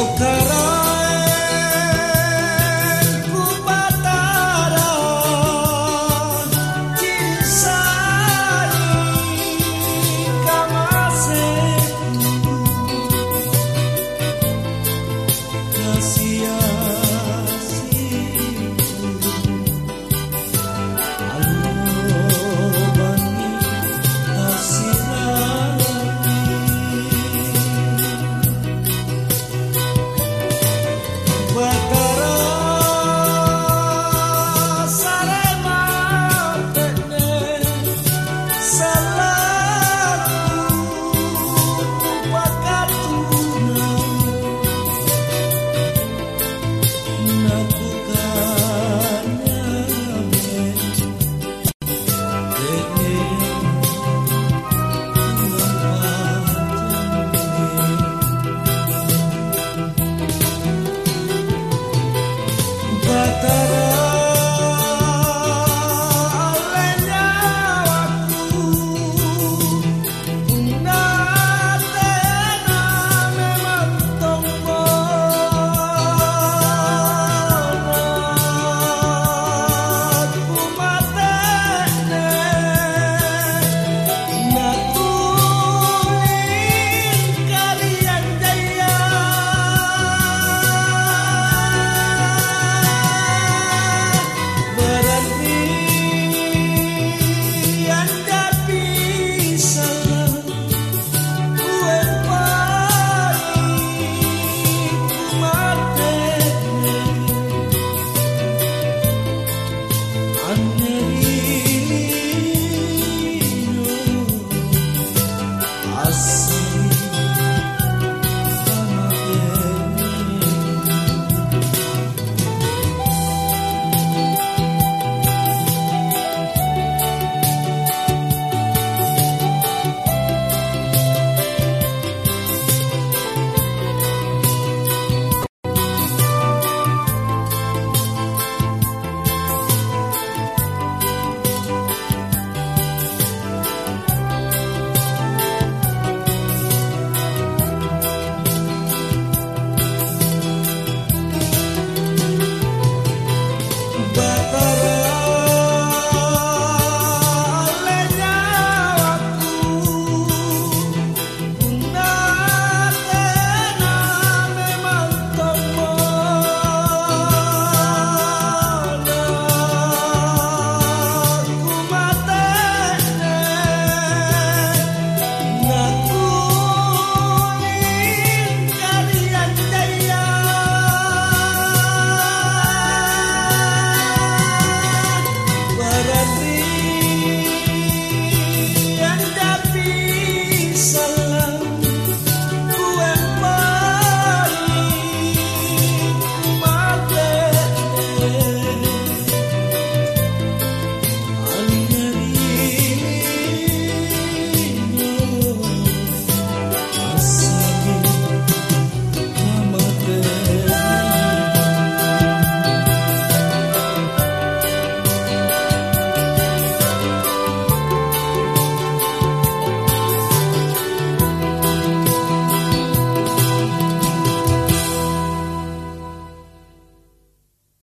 boca